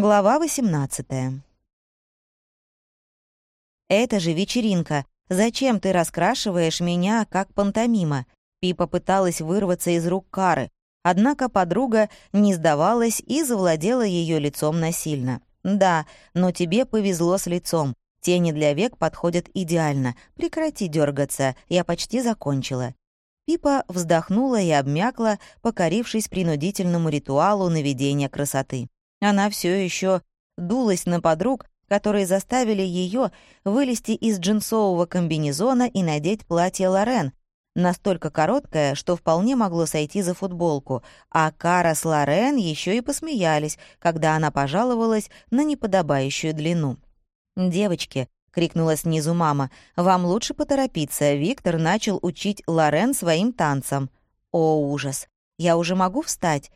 Глава 18 «Это же вечеринка. Зачем ты раскрашиваешь меня, как пантомима?» Пипа пыталась вырваться из рук Кары, однако подруга не сдавалась и завладела ее лицом насильно. «Да, но тебе повезло с лицом. Тени для век подходят идеально. Прекрати дергаться, я почти закончила». Пипа вздохнула и обмякла, покорившись принудительному ритуалу наведения красоты. Она все еще дулась на подруг, которые заставили ее вылезти из джинсового комбинезона и надеть платье Лорен, настолько короткое, что вполне могло сойти за футболку, а Кара с Лорен еще и посмеялись, когда она пожаловалась на неподобающую длину. «Девочки», — крикнула снизу мама, — «вам лучше поторопиться, Виктор начал учить Лорен своим танцам». «О, ужас! Я уже могу встать?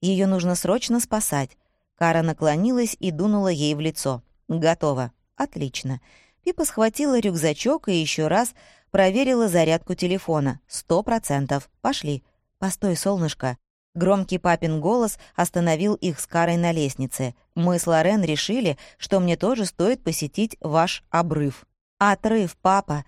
Ее нужно срочно спасать». Кара наклонилась и дунула ей в лицо. «Готово. Отлично». Пипа схватила рюкзачок и еще раз проверила зарядку телефона. «Сто процентов. Пошли». «Постой, солнышко». Громкий папин голос остановил их с Карой на лестнице. «Мы с Лорен решили, что мне тоже стоит посетить ваш обрыв». «Отрыв, папа.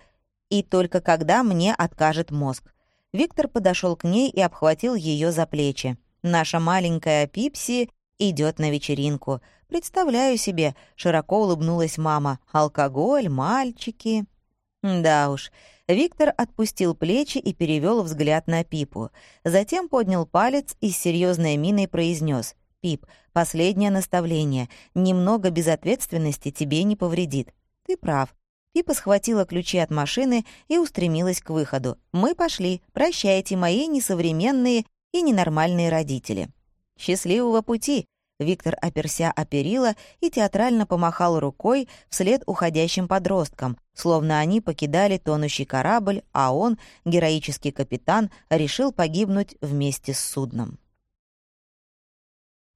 И только когда мне откажет мозг». Виктор подошел к ней и обхватил ее за плечи. Наша маленькая Пипси идет на вечеринку. Представляю себе, широко улыбнулась мама. Алкоголь, мальчики. Да уж. Виктор отпустил плечи и перевел взгляд на Пипу. Затем поднял палец и с серьезной миной произнес: «Пип, последнее наставление. Немного безответственности тебе не повредит». «Ты прав». Пипа схватила ключи от машины и устремилась к выходу. «Мы пошли. Прощайте, мои несовременные и ненормальные родители». «Счастливого пути!» Виктор оперся о перила и театрально помахал рукой вслед уходящим подросткам, словно они покидали тонущий корабль, а он, героический капитан, решил погибнуть вместе с судном.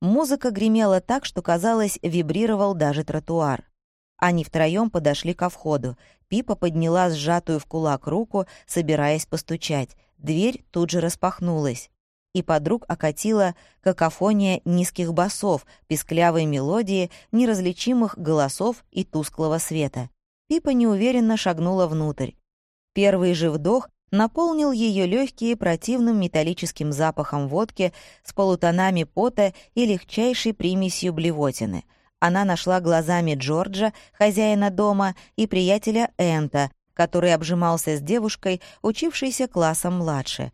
Музыка гремела так, что, казалось, вибрировал даже тротуар. Они втроем подошли ко входу. Пипа подняла сжатую в кулак руку, собираясь постучать. Дверь тут же распахнулась и подруг окатила какофония низких басов, писклявой мелодии, неразличимых голосов и тусклого света. Пипа неуверенно шагнула внутрь. Первый же вдох наполнил ее легкие противным металлическим запахом водки с полутонами пота и легчайшей примесью блевотины. Она нашла глазами Джорджа, хозяина дома, и приятеля Энта, который обжимался с девушкой, учившейся классом младше.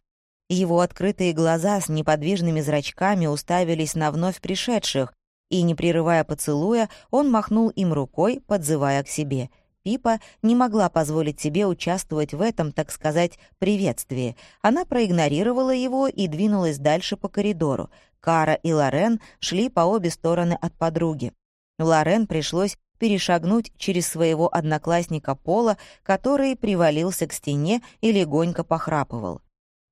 Его открытые глаза с неподвижными зрачками уставились на вновь пришедших, и, не прерывая поцелуя, он махнул им рукой, подзывая к себе. Пипа не могла позволить себе участвовать в этом, так сказать, приветствии. Она проигнорировала его и двинулась дальше по коридору. Кара и Лорен шли по обе стороны от подруги. Лорен пришлось перешагнуть через своего одноклассника Пола, который привалился к стене и легонько похрапывал.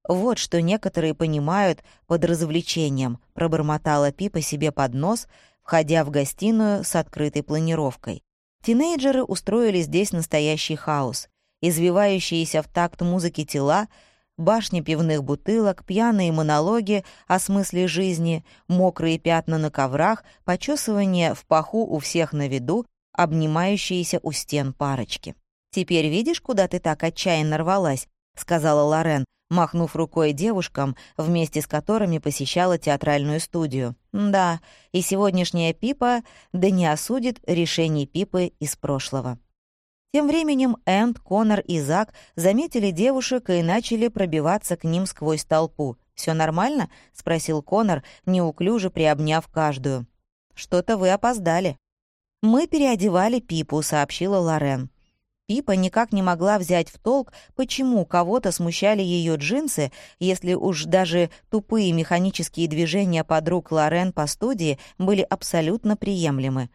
«Вот что некоторые понимают под развлечением», — пробормотала Пипа себе под нос, входя в гостиную с открытой планировкой. Тинейджеры устроили здесь настоящий хаос. Извивающиеся в такт музыки тела, башни пивных бутылок, пьяные монологи о смысле жизни, мокрые пятна на коврах, почесывание в паху у всех на виду, обнимающиеся у стен парочки. «Теперь видишь, куда ты так отчаянно рвалась?» — сказала Лорен, махнув рукой девушкам, вместе с которыми посещала театральную студию. Да, и сегодняшняя Пипа да не осудит решений Пипы из прошлого. Тем временем Энд, Конор и Зак заметили девушек и начали пробиваться к ним сквозь толпу. Все нормально?» — спросил Конор, неуклюже приобняв каждую. «Что-то вы опоздали». «Мы переодевали Пипу», — сообщила Лорен. Пипа никак не могла взять в толк, почему кого-то смущали ее джинсы, если уж даже тупые механические движения подруг Лорен по студии были абсолютно приемлемы.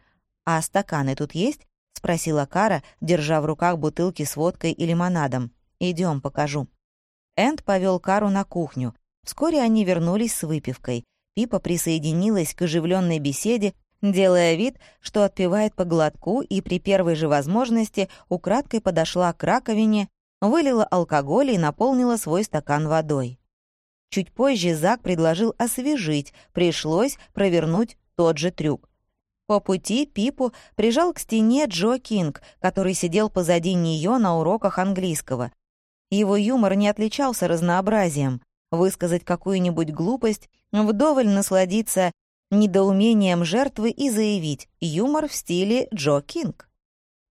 «А стаканы тут есть?» — спросила Кара, держа в руках бутылки с водкой и лимонадом. Идем, покажу». Энд повел Кару на кухню. Вскоре они вернулись с выпивкой. Пипа присоединилась к оживленной беседе, делая вид, что отпивает по глотку и при первой же возможности украдкой подошла к раковине, вылила алкоголь и наполнила свой стакан водой. Чуть позже Зак предложил освежить, пришлось провернуть тот же трюк. По пути Пипу прижал к стене Джо Кинг, который сидел позади нее на уроках английского. Его юмор не отличался разнообразием. Высказать какую-нибудь глупость, вдоволь насладиться недоумением жертвы и заявить «юмор в стиле Джо Кинг».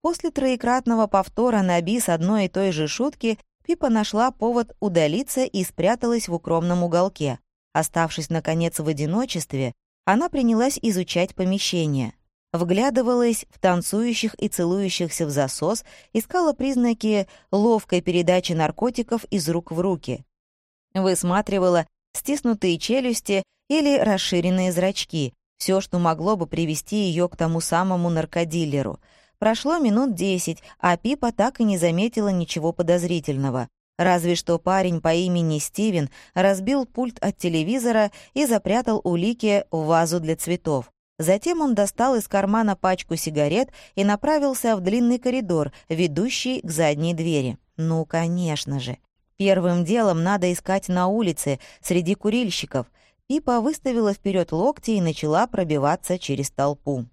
После троекратного повтора на бис одной и той же шутки Пипа нашла повод удалиться и спряталась в укромном уголке. Оставшись, наконец, в одиночестве, она принялась изучать помещение. Вглядывалась в танцующих и целующихся в засос, искала признаки ловкой передачи наркотиков из рук в руки. Высматривала стиснутые челюсти или расширенные зрачки, все, что могло бы привести ее к тому самому наркодилеру — Прошло минут десять, а Пипа так и не заметила ничего подозрительного. Разве что парень по имени Стивен разбил пульт от телевизора и запрятал улики в вазу для цветов. Затем он достал из кармана пачку сигарет и направился в длинный коридор, ведущий к задней двери. Ну, конечно же. Первым делом надо искать на улице, среди курильщиков. Пипа выставила вперед локти и начала пробиваться через толпу.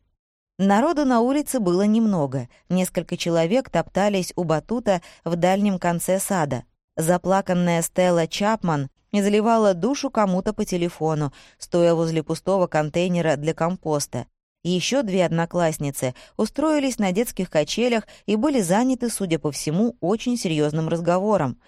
Народу на улице было немного. Несколько человек топтались у батута в дальнем конце сада. Заплаканная Стелла Чапман изливала душу кому-то по телефону, стоя возле пустого контейнера для компоста. Еще две одноклассницы устроились на детских качелях и были заняты, судя по всему, очень серьезным разговором.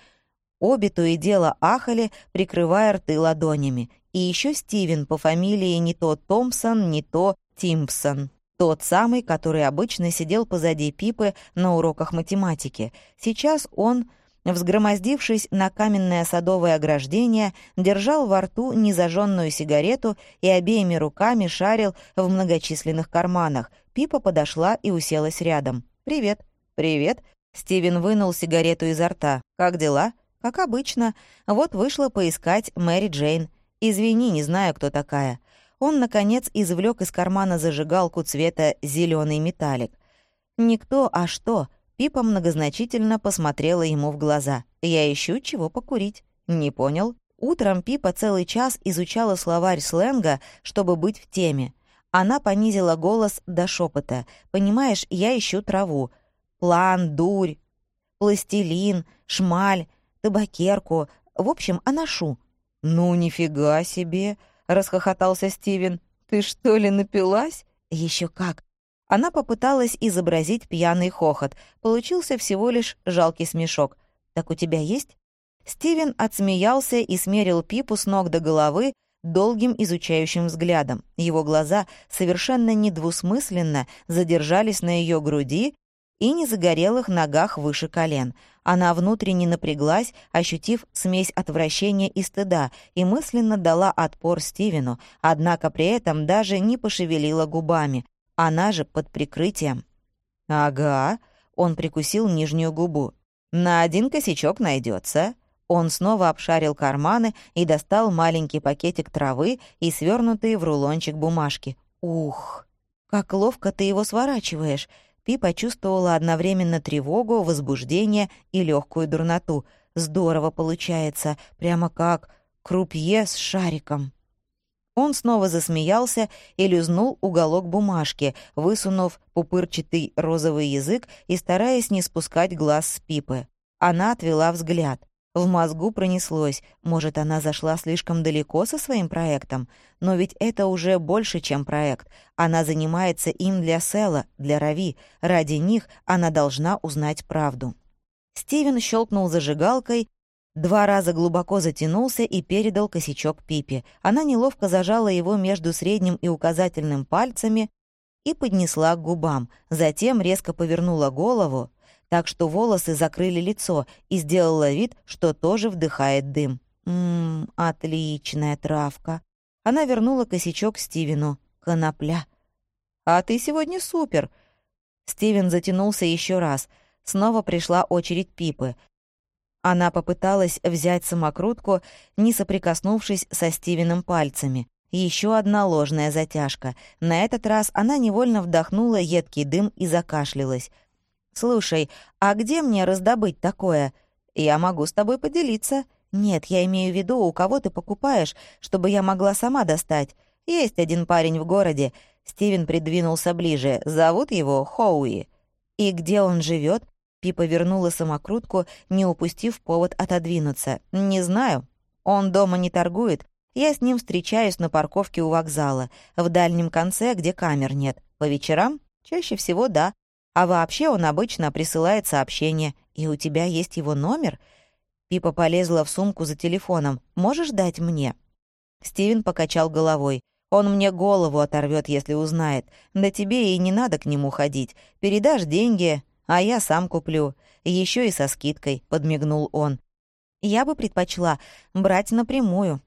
Обе то и дело ахали, прикрывая рты ладонями. И еще Стивен по фамилии не то Томпсон, не то Тимпсон. Тот самый, который обычно сидел позади Пипы на уроках математики. Сейчас он, взгромоздившись на каменное садовое ограждение, держал во рту незажженную сигарету и обеими руками шарил в многочисленных карманах. Пипа подошла и уселась рядом. «Привет». «Привет». Стивен вынул сигарету изо рта. «Как дела?» «Как обычно. Вот вышла поискать Мэри Джейн. Извини, не знаю, кто такая» он, наконец, извлек из кармана зажигалку цвета зеленый металлик. «Никто, а что?» Пипа многозначительно посмотрела ему в глаза. «Я ищу, чего покурить». «Не понял». Утром Пипа целый час изучала словарь сленга, чтобы быть в теме. Она понизила голос до шепота. «Понимаешь, я ищу траву. План, дурь, пластилин, шмаль, табакерку. В общем, аношу». «Ну, нифига себе!» — расхохотался Стивен. «Ты что ли напилась?» Еще как!» Она попыталась изобразить пьяный хохот. Получился всего лишь жалкий смешок. «Так у тебя есть?» Стивен отсмеялся и смерил Пипу с ног до головы долгим изучающим взглядом. Его глаза совершенно недвусмысленно задержались на ее груди и незагорелых ногах выше колен. Она внутренне напряглась, ощутив смесь отвращения и стыда, и мысленно дала отпор Стивену, однако при этом даже не пошевелила губами. Она же под прикрытием. «Ага», — он прикусил нижнюю губу. «На один косячок найдется. Он снова обшарил карманы и достал маленький пакетик травы и свернутые в рулончик бумажки. «Ух, как ловко ты его сворачиваешь!» Пи почувствовала одновременно тревогу, возбуждение и легкую дурноту. Здорово получается, прямо как крупье с шариком. Он снова засмеялся и люзнул уголок бумажки, высунув пупырчатый розовый язык и стараясь не спускать глаз с Пипы. Она отвела взгляд. В мозгу пронеслось, может, она зашла слишком далеко со своим проектом, но ведь это уже больше, чем проект. Она занимается им для Села, для Рави. Ради них она должна узнать правду. Стивен щелкнул зажигалкой, два раза глубоко затянулся и передал косячок Пипе. Она неловко зажала его между средним и указательным пальцами и поднесла к губам, затем резко повернула голову, так что волосы закрыли лицо и сделала вид, что тоже вдыхает дым. «Ммм, отличная травка». Она вернула косячок Стивену. «Конопля». «А ты сегодня супер!» Стивен затянулся еще раз. Снова пришла очередь Пипы. Она попыталась взять самокрутку, не соприкоснувшись со Стивеном пальцами. Еще одна ложная затяжка. На этот раз она невольно вдохнула едкий дым и закашлялась. «Слушай, а где мне раздобыть такое? Я могу с тобой поделиться». «Нет, я имею в виду, у кого ты покупаешь, чтобы я могла сама достать. Есть один парень в городе. Стивен придвинулся ближе. «Зовут его Хоуи». «И где он живет? Пипа вернула самокрутку, не упустив повод отодвинуться. «Не знаю. Он дома не торгует. Я с ним встречаюсь на парковке у вокзала, в дальнем конце, где камер нет. По вечерам? Чаще всего да. А вообще он обычно присылает сообщение. И у тебя есть его номер?» Пипа полезла в сумку за телефоном. «Можешь дать мне?» Стивен покачал головой. «Он мне голову оторвет, если узнает. Да тебе и не надо к нему ходить. Передашь деньги, а я сам куплю. Еще и со скидкой», — подмигнул он. «Я бы предпочла брать напрямую».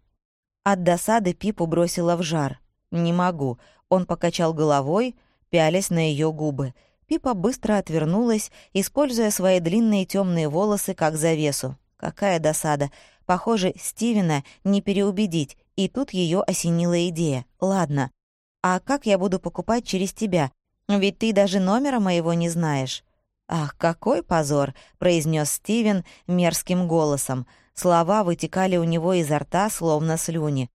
От досады Пипу бросила в жар. «Не могу». Он покачал головой, пялясь на ее губы. Пипа быстро отвернулась, используя свои длинные темные волосы как завесу. Какая досада. Похоже, Стивена не переубедить, и тут ее осенила идея. «Ладно, а как я буду покупать через тебя? Ведь ты даже номера моего не знаешь». «Ах, какой позор!» — произнес Стивен мерзким голосом. Слова вытекали у него изо рта, словно слюни.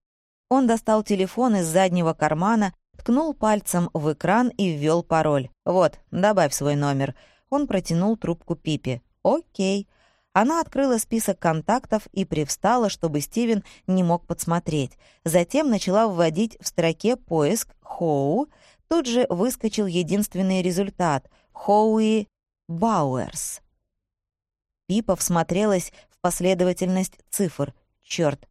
Он достал телефон из заднего кармана, ткнул пальцем в экран и ввел пароль. «Вот, добавь свой номер». Он протянул трубку Пипи. «Окей». Она открыла список контактов и привстала, чтобы Стивен не мог подсмотреть. Затем начала вводить в строке «Поиск Хоу». Тут же выскочил единственный результат — Хоуи Бауэрс. Пипа всмотрелась в последовательность цифр. Черт,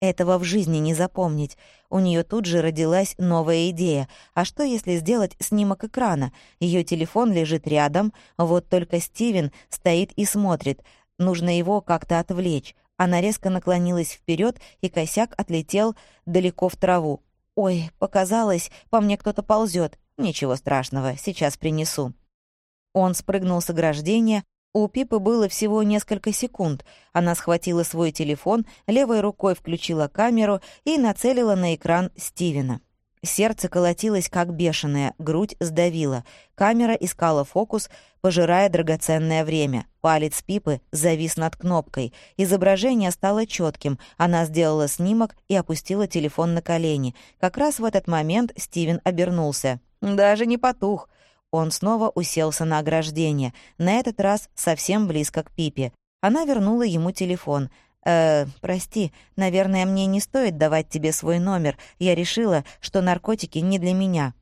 этого в жизни не запомнить. У нее тут же родилась новая идея. А что, если сделать снимок экрана? Ее телефон лежит рядом, вот только Стивен стоит и смотрит. Нужно его как-то отвлечь. Она резко наклонилась вперед, и косяк отлетел далеко в траву. «Ой, показалось, по мне кто-то ползет. Ничего страшного, сейчас принесу». Он спрыгнул с ограждения, у Пипы было всего несколько секунд. Она схватила свой телефон, левой рукой включила камеру и нацелила на экран Стивена. Сердце колотилось как бешеное, грудь сдавила. Камера искала фокус, пожирая драгоценное время. Палец Пипы завис над кнопкой. Изображение стало четким. Она сделала снимок и опустила телефон на колени. Как раз в этот момент Стивен обернулся. «Даже не потух», он снова уселся на ограждение, на этот раз совсем близко к Пипе. Она вернула ему телефон. «Э, прости, наверное, мне не стоит давать тебе свой номер. Я решила, что наркотики не для меня».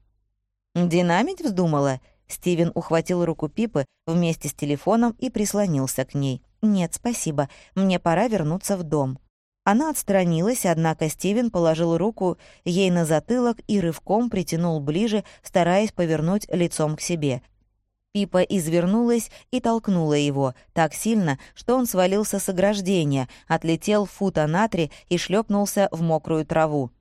«Динамить вздумала?» Стивен ухватил руку Пипы вместе с телефоном и прислонился к ней. «Нет, спасибо. Мне пора вернуться в дом». Она отстранилась, однако Стивен положил руку ей на затылок и рывком притянул ближе, стараясь повернуть лицом к себе. Пипа извернулась и толкнула его так сильно, что он свалился с ограждения, отлетел фута на три и шлепнулся в мокрую траву.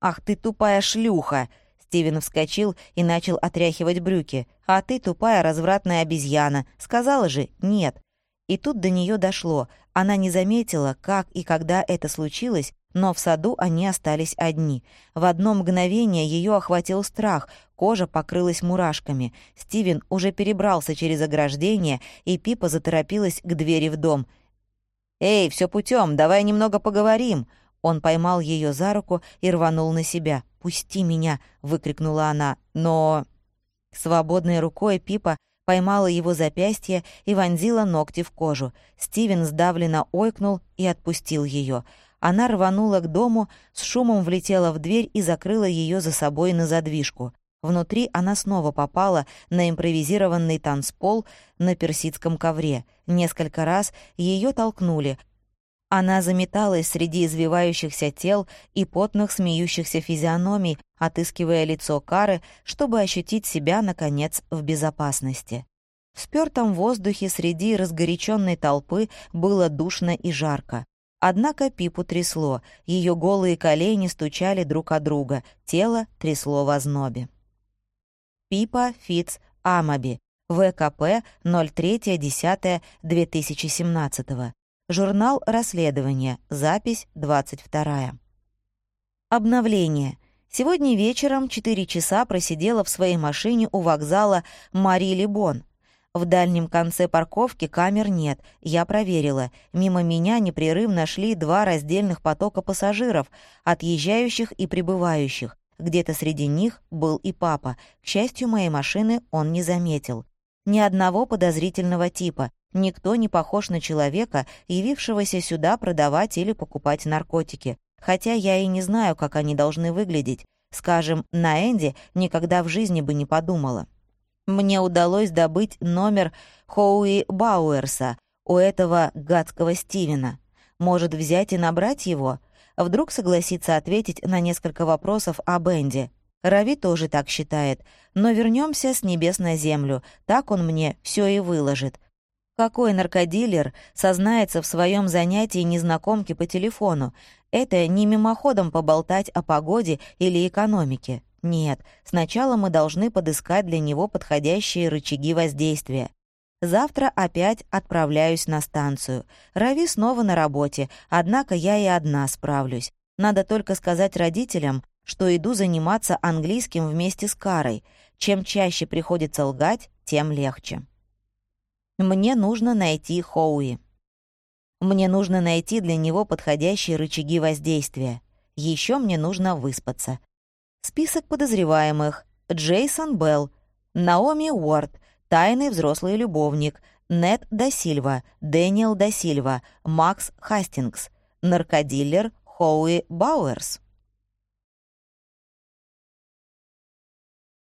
«Ах ты тупая шлюха!» Стивен вскочил и начал отряхивать брюки. «А ты тупая развратная обезьяна. Сказала же, нет». И тут до нее дошло. Она не заметила, как и когда это случилось, но в саду они остались одни. В одно мгновение ее охватил страх, кожа покрылась мурашками. Стивен уже перебрался через ограждение, и Пипа заторопилась к двери в дом. «Эй, все путем, давай немного поговорим!» Он поймал ее за руку и рванул на себя. «Пусти меня!» — выкрикнула она. «Но...» Свободной рукой Пипа поймала его запястье и вонзила ногти в кожу. Стивен сдавленно ойкнул и отпустил ее. Она рванула к дому, с шумом влетела в дверь и закрыла ее за собой на задвижку. Внутри она снова попала на импровизированный танцпол на персидском ковре. Несколько раз ее толкнули — она заметалась среди извивающихся тел и потных смеющихся физиономий, отыскивая лицо Кары, чтобы ощутить себя, наконец, в безопасности. В спёртом воздухе среди разгоряченной толпы было душно и жарко. Однако Пипу трясло, ее голые колени стучали друг от друга, тело трясло в ознобе. Пипа Фиц Амаби, ВКП 03.10.2017 Журнал расследования. Запись 22. Обновление. Сегодня вечером 4 часа просидела в своей машине у вокзала Мари Либон. В дальнем конце парковки камер нет, я проверила. Мимо меня непрерывно шли два раздельных потока пассажиров, отъезжающих и прибывающих. Где-то среди них был и папа. К счастью, моей машины он не заметил. Ни одного подозрительного типа. Никто не похож на человека, явившегося сюда продавать или покупать наркотики. Хотя я и не знаю, как они должны выглядеть. Скажем, на Энди никогда в жизни бы не подумала. Мне удалось добыть номер Хоуи Бауэрса у этого гадского Стивена. Может, взять и набрать его? Вдруг согласится ответить на несколько вопросов о Бенди. Рави тоже так считает. Но вернемся с небес на землю. Так он мне все и выложит. Какой наркодилер сознается в своем занятии незнакомки по телефону? Это не мимоходом поболтать о погоде или экономике. Нет, сначала мы должны подыскать для него подходящие рычаги воздействия. Завтра опять отправляюсь на станцию. Рави снова на работе, однако я и одна справлюсь. Надо только сказать родителям, что иду заниматься английским вместе с Карой. Чем чаще приходится лгать, тем легче. Мне нужно найти Хоуи. Мне нужно найти для него подходящие рычаги воздействия. Еще мне нужно выспаться. Список подозреваемых. Джейсон Белл, Наоми Уорд, тайный взрослый любовник, Нет да Сильва, Дэниел да Макс Хастингс, наркодиллер Хоуи Бауэрс.